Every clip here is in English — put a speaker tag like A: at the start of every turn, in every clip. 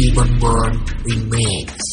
A: DJ Bonbon Remix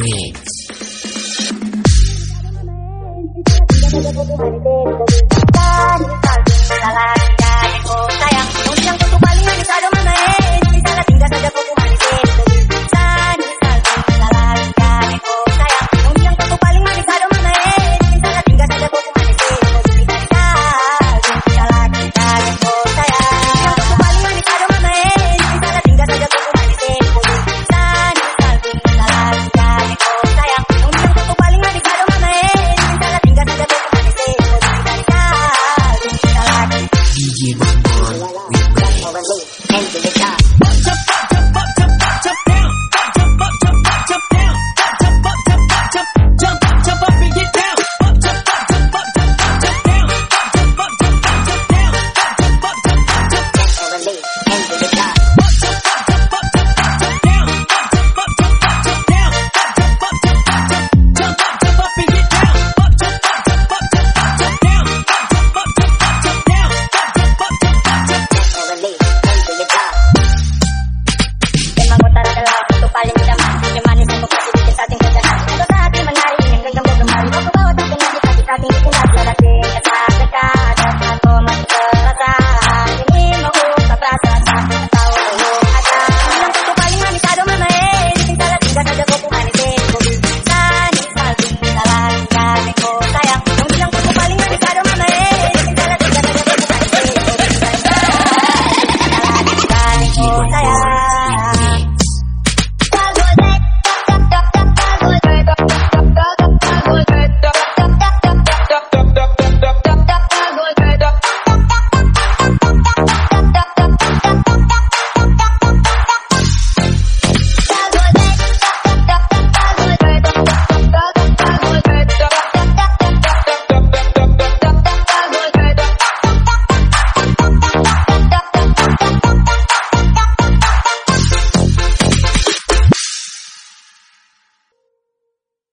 B: mix.